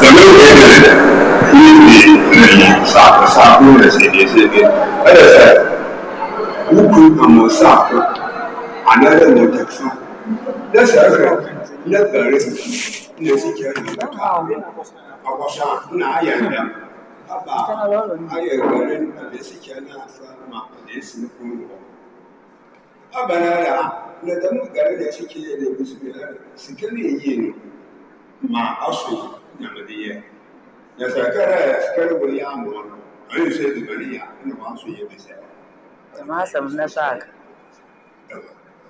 pẹ̀lú ìbéèrè rẹ̀ níbi ìrìn ṣàkóso rẹ̀ ṣèdíṣèdí ẹ̀ẹ́dẹ̀sẹ̀ wúkú àmọ́ ṣàkó àdáyé ní kẹsàn lẹ́sẹ̀ẹ́sẹ̀ lẹ́bẹ̀rẹ̀ ní ẹ̀sìn kẹrin lẹ́ka àwọ̀ṣà nà ayẹ̀ ẹ̀dá bàbá ayẹ̀ ẹ̀gbẹ̀rẹ̀ ní ẹ̀sìn kẹrin àṣà máa ẹ̀sìn kúrò lọ. abana da na da mutane da suke da musu da suke ne yi ma asu Ahmadiyya ya shekara shekaru wani ya mu wani a yi sai dubariya inda ba su yi da sai jama'a samu na sa ka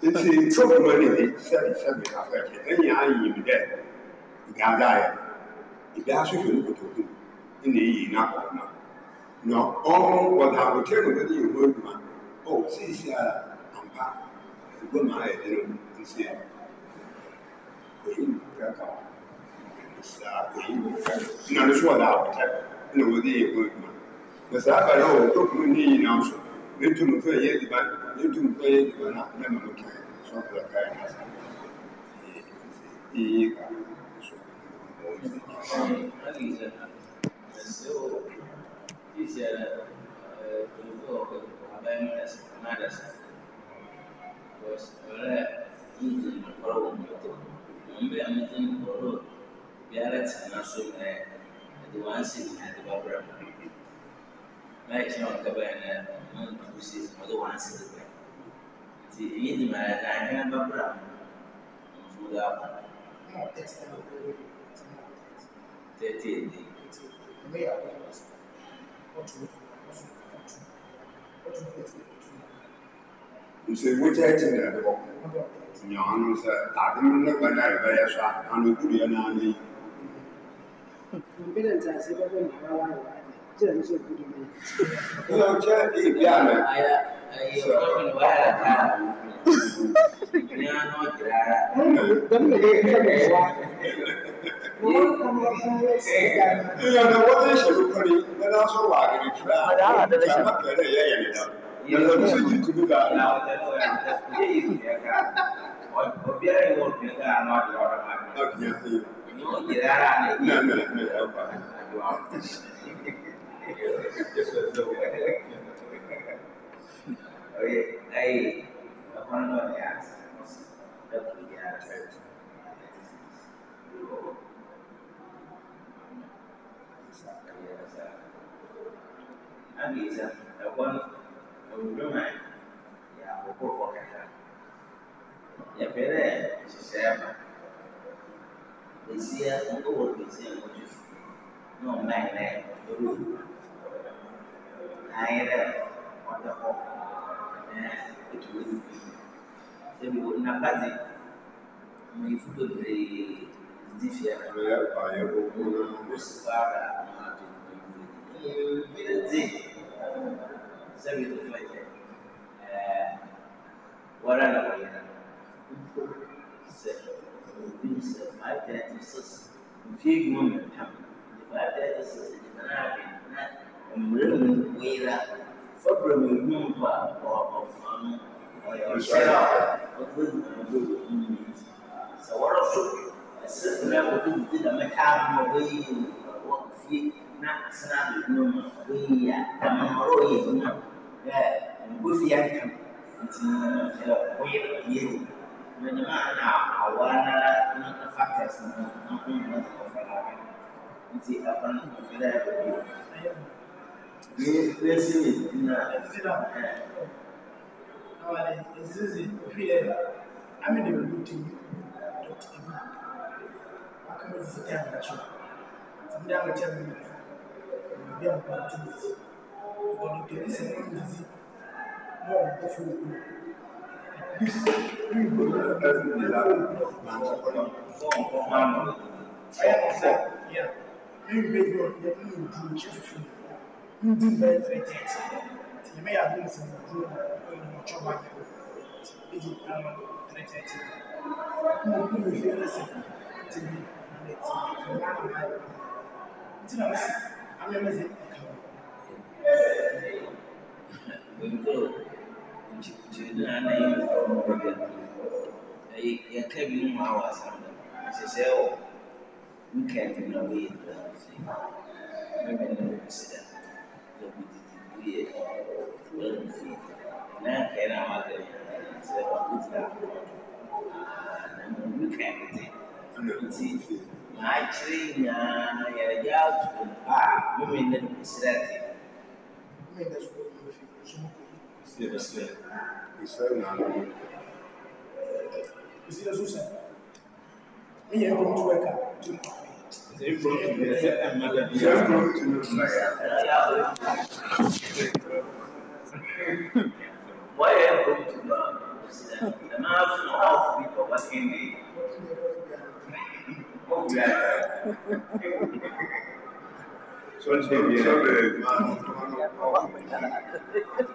ce cikin wani ne sai sai mai kafa ke dan ya yi mu da ga da ya idan su fi rubuta ku inda yi na kwana na ọrụ wata hotel da ne yiwu ruwa o sai shi a amfa goma a yi da rubuta sai ya ko yi ka kawo ina da suwa da abuta ina wani ya goyi ma da saba da wa to kuma ni ina su ne tun mutu ya yi ne tun mutu ya yi na na ma mutu so da kai na sa eh ka so Because, uh, in obiara tena so na eh, ɛde wansi nyinaa de ba brɛ na ɛkyɛn wɔn kaba yɛn na ɔmo ntoma si ɔde wansi de ba nti eyi di ma ɛda ahwɛn ba brɛ mo nso de akɔ tɛti ɛdi. nso ewu kyɛ na ɛde bɔ nyɛ ɔno sɛ adeɛ no ne ba ɛbɛyɛ so a ano kuru yɛ na Mpidansa sai ka gani ba wani ba. Jiran so gudu ne. Ina wuce da iya mai. Aya, ayi, wani waya ta. Ina nawa kirara. Don da ya kai mai wa. Ina wajen shekaru na naso wa gari kira. Da ana da rashin. Amma kare ya yi da. Yanzu da sun ji tudu ga ana. Obiara yi wa obiara ma da wani ma. No, no, no. okay, I, I want to know the answer. That would be the answer. Angiza, ẹ̀gbọ́n olùdómà ìyàwó kó kọ̀kẹ́ta. Yẹ̀bẹ̀rẹ̀ ìṣiṣẹ́ ẹ̀fà. Malaysia itu world Malaysia khusus no main main dulu akhirnya ada kok itu itu saya bilang nak kaji mengikuti dari di sini ya ayah bukan musara berarti saya bilang saja orang orang saya will finish at five thirty six few women come. five thirty six is the night and mmerɛ mu wera fɔbrɛ mu mu mpa ɔbɔfra no ɔyɛ ɔhyɛ a ɔbɛ nyinaa wɔ mu ne ti sɛ wɔrɔ so ɛsɛ na wɔde didi na mɛka ama ɔbɛyi wɔ fie na asena abɛdunu mu wenye maana hawana factors ambayo wanaweza kufanana nti hapana kufikiria hiyo ni resi na sila wale zizi vile amini mbuti akamwezi sitani nacho ndio ametamani ndio mpatuzi kwa ndio sisi ndio mpofu ndị mmiri treteti eme na na yi mu ba bi ai ya ka bi mu ma wa san da sai sai o mun ka yi na we da sai mun da na sai da da bi di di ye na ka na ma da sai ba ku ta na mun ka yi da ti maa kyerɛ nyinaa yɛrɛ gye ato a mome nna no mesrɛ te You see the solution? Me and come to work out. They brought to Why I brought to God? And I have no half week of So, I'm going to be a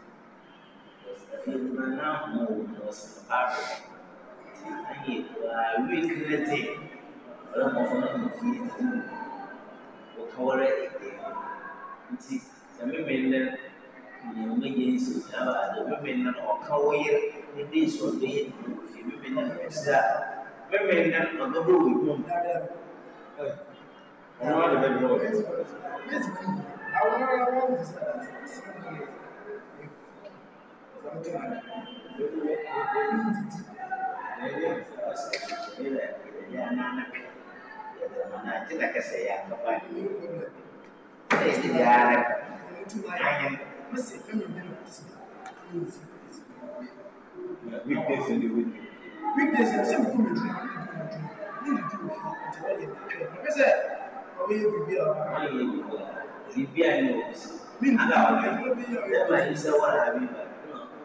Abraham was barren, and he recreated ọlọ́mọ fún ọmọ fi ẹ̀dínwó ọ̀kọ́wọ́rẹ́ èdè nti sàmìmì nà nìyẹn mẹyẹ nsọ nàbà àdó mẹmì nà ọ̀kọ́wọ́ yẹ ẹdí nsọ ọdọ yẹ ẹdínwó fi mẹmì nà ẹsẹ mẹmì nà ọdọdọ wò ẹdínwó. Àwọn ará wọn ti sọ̀rọ̀ sí. Weekdays in the week. Weekdays in the same room. Need to do it. Because I will be here. Bibia ni o. Mi ni àwọn ẹgbẹ́ bí yọ̀ọ́. Ẹ máa ń sẹ́wọ́n àbí bàbá.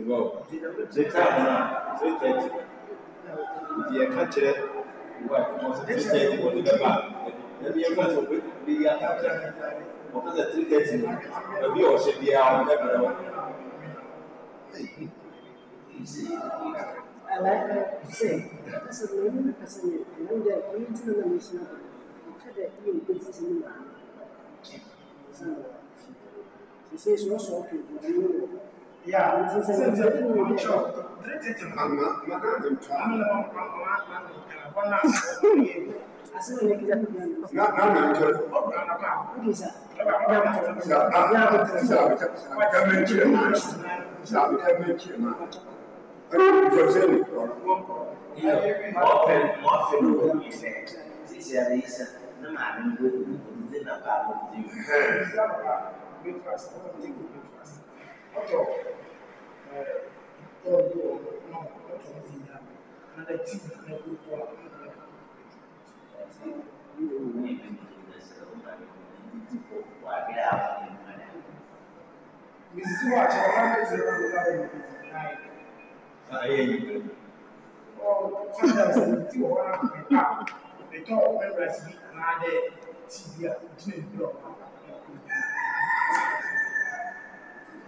ìwọ ṣe táàmù náà ṣe ìdí ẹ̀ka kyerẹ ìwọ àfihàn ọ̀sẹ̀ tí tẹ̀tì wọ̀ ní bẹ́ẹ̀ sọ pé bí i àtàkùn ọ̀kan sẹ̀ tí tẹ̀tì ẹbí ọ̀ṣẹ̀ bí i àwọn ẹgbẹ̀rẹ̀ wọn. I Yeah, it's the same. It's a full workshop. Breakfast ɔtɔ ɛɛ bɔɔlu bi wɔ hɔ na ɔtɔ mu nyinaa na na ti na ko kɔ a na na ko Mrs. Watch, I want to know what happened to Mrs. Knight. Ah, yeah, you do. Oh, sometimes I see what happened. They talk when I see another TV, I'm doing it.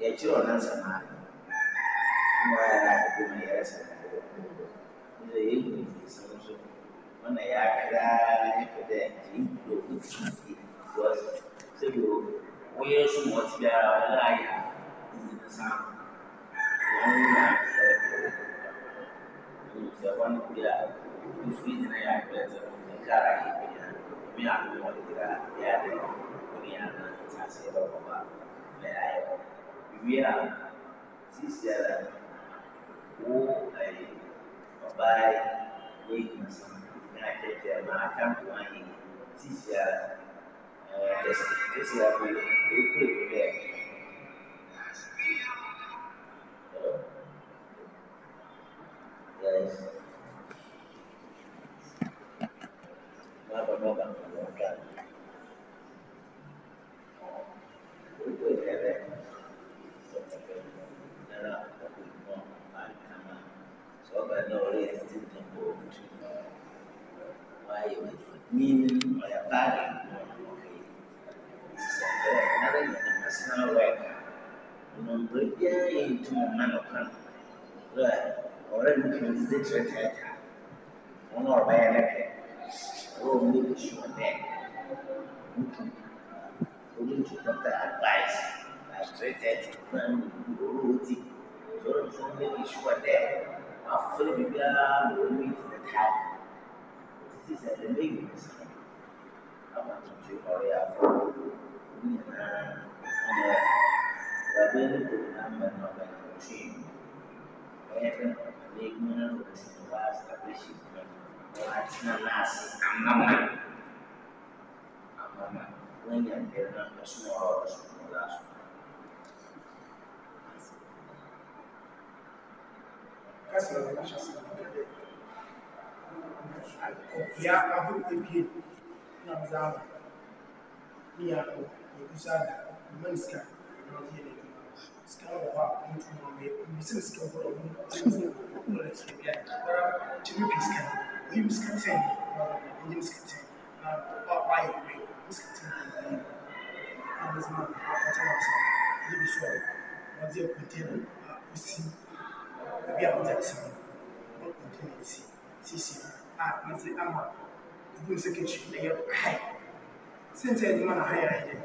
yɛkyerɛ ɔnam samaa no ara ɛdɔm yɛrɛ samaa no sɛ yɛhu nsɛm so ɔna yɛakra ɛpɛ dɛ yɛhudo wotumi because sɛbi o woyɛ so ma ɔte biara ɔda ayɛ nsɛm saa wɔn nyinaa ɛyɛ sɛ wɔn bi a nsu nyina yɛ akpɛ sɛ nkara yɛ bi a ebi a wɔn yɛ yɛ adɛ wɔn yɛ anan tase yɛ bɛ kɔba bɛ ayɛ wɔn. kuya si siyala ku ay babae ni mas na kaya makam kuya si siyala kasi kasi ako ay ito من ويقال Nondoya itu memanukan lah orang mungkin itu cerita orang orang bayar lagi orang ni bersyukur deh mungkin orang tu kata advice cerita itu kan orang tu orang tu ni bersyukur deh apa pun dia ni cerita tidak ada lagi apa tujuh kali apa ada tapi ini bukan menolak kucing Bagaimana kita bahas tapi sih bahas nanas nama nama nama yang kita nak semua semua kasih banyak ya ahurɗe fiye na zama miyako da kusa da manska da wajen da suka rawa mutum mai mutum suka gura wani kuma da suka biya cikin fuska yi muskatan yi muskatan ba ba ya wai muskatan da yi a da zama da wata wata yi bisuwa wajen kwantena a kusi biya mutane saman a na sɛ ama ɛduru sɛ kakyi na yɛ hae sɛnti adwuma na hae aheyɛ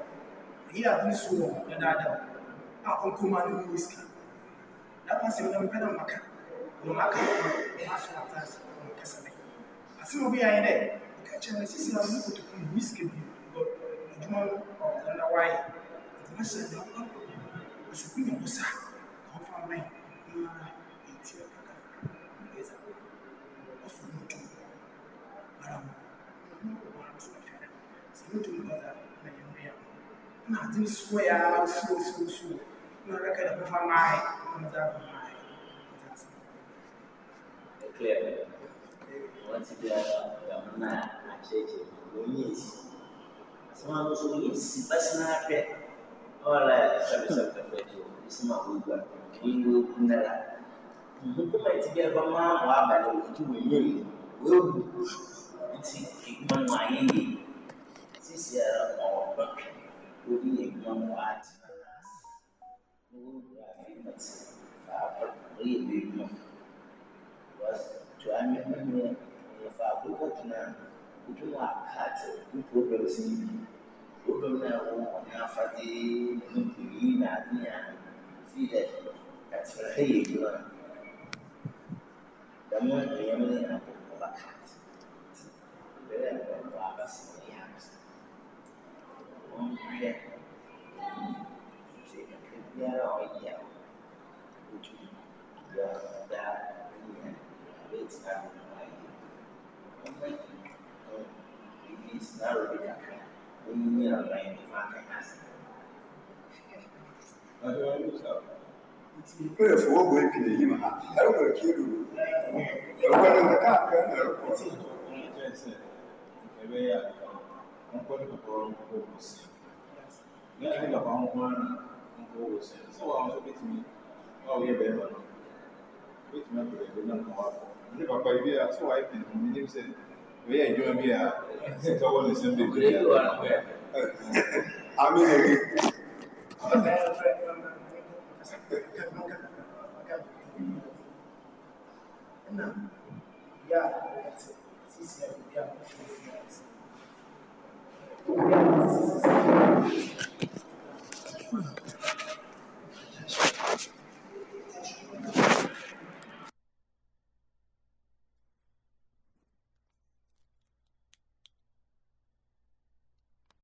ɛyɛ adene so wɔ dadaada a ɔnkɔma no mu sika dama sɛm na mepɛ na maka na maka maso atase ɔnkasa me asɛm obi ayɛ dɛ ɔka kyerɛ me sisi na mene kotoko mu sika bi adwuma no ɔna wayɛ nti mɛhyɛ dɛ ɔkɔ asukuu nyɛ wo saa na ɔfa mɛn adum sua suo suo suo na ɔreka ne hofa mae na ɔde aba mae Clear. Once you get out, you're not changing. You're easy. Someone who's easy, that's not it. All right, service of the radio. It's not good, but you will never. hukuma itigia kwama wabale ukitu mwenyewe wewe nti kigman wa yeye sisi ya mawabaki kuliyyan wa'atina nas nuru afinnati fa'aqribu tuamini fa'aqribatna kutuma kati kuproblems ni problem na wo na afade no kuli na ade a fi dɛ katsira hɛ yɛ dwuma dɛm nneɛma nyinaa Umbria, se cambiara oggi a Ucciù, da Daria, Vezza, Umbria, ibi sinaro bi kaka omi ní ọ̀la yẹn ní fa kaka sí. Ó yẹ fowó bọ̀ èkì lè yí ma ẹ̀rọ bọ̀ èkì lò. Ọ̀gbọ́n ní ọ̀la káàkiri ẹ̀rọ bọ̀. Ẹ̀bẹ̀ yà lọ an kwada kwakwalwar kowace na yi gaba an kwanan kowace sau a wasu bitimi ba wuya bayan ba bitimi da ya nan kawo ne ba kwari biya sau a yi fin mun yi sai ba ya yi biya sai ta wani sun bai biya Yeah, that's it. It's easier e a nossa sociedade.